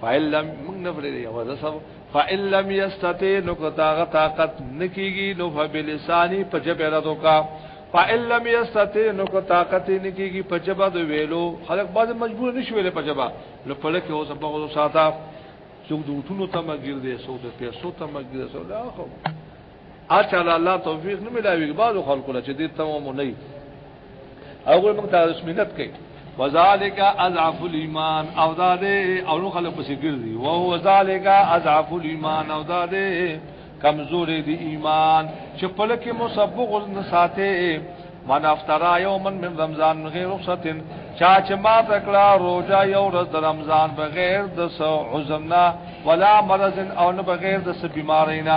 فإن لم من نفر دی او ذسب فإن لم يستطيع نو کتاغه طاقت نکیږي نو فبلسانی په جبه ردو کا فإن لم يستطيع نو کو طاقت نکیږي په جبه د ویلو خلق باز مجبور نشو ویل په جبه نو په لکه اوس په غو ساته څوک د وټونو تمګیر دی څوک د پیسو تمګیر دی څوک اچھا الله توفیق نه ملاوي بعض خلکو چې دې ته مو نه هغه موږ ته رسمینت کوي وذالک اضعف الايمان او دا دې او نو خلک پسې ګرځي او هو ذالک اضعف الايمان او دا دې کمزور دي ایمان چې پلک مسبغ نه ساته من افترا یومن من رمضان غیر رخصتن چا چې ما تکلا روزا یو ورځ د رمضان بغیر د عذرنا ولا مرض او نه بغیر د بیمارینا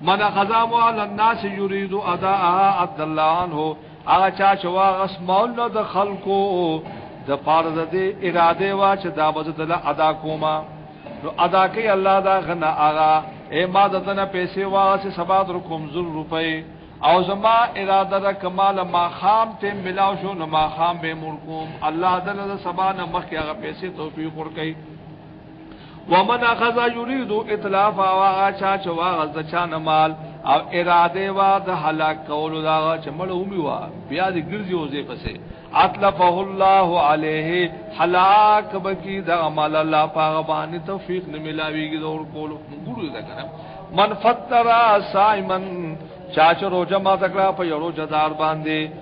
من غزام علی الناس یرید اداء عبد الله عنه هغه چا چې واغس مول د خلکو د پاره د دې اراده وا چې دا بزدل ادا کوما نو ادا کوي الله دا غنا اغا اے ما دتنه پیسې واسه سبا در کوم زر روپے او زما اراده را کمال ما خام ته ملاو شو نو ما خام به مور کوم الله دنه سبا نه مخ هغه پیسې توفیق ور کوي ومن اخذ یرید اتلاف او هغه چا چې واغز د چانه مال او اراده وا د هلاک کولو دا چې مړ ومي وا بیا دې ګرځي او زې پسې اطلفه الله علیه هلاک بکی د عمل الله پاغه باندې توفیق نه ملاویږي د اور کولو ګورو دا کنه من فترا سایمن چاچ روزه ما تکړه په یو روزه دار باندې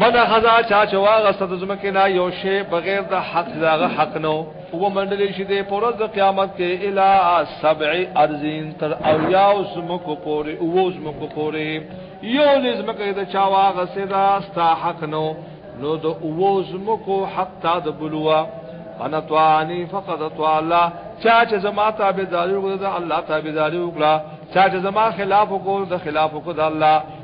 من خزا چا چې واغسته د زمکه نه یو شی بغیر د حق داغه حق نو او منډل شي د پرز د قیامت کې الا سبع ارزین تر او یا زمکو پورې او زمکو پورې یو لزمکه د چا واغسته دا ستا حق نو نو د او زمکو حق تا د بلوا انا توانی فقط تو الله چا چې زما تابعداري وکړه الله تابعداري وکړه چا چې زما خلاف وکړه د خلاف وکړه الله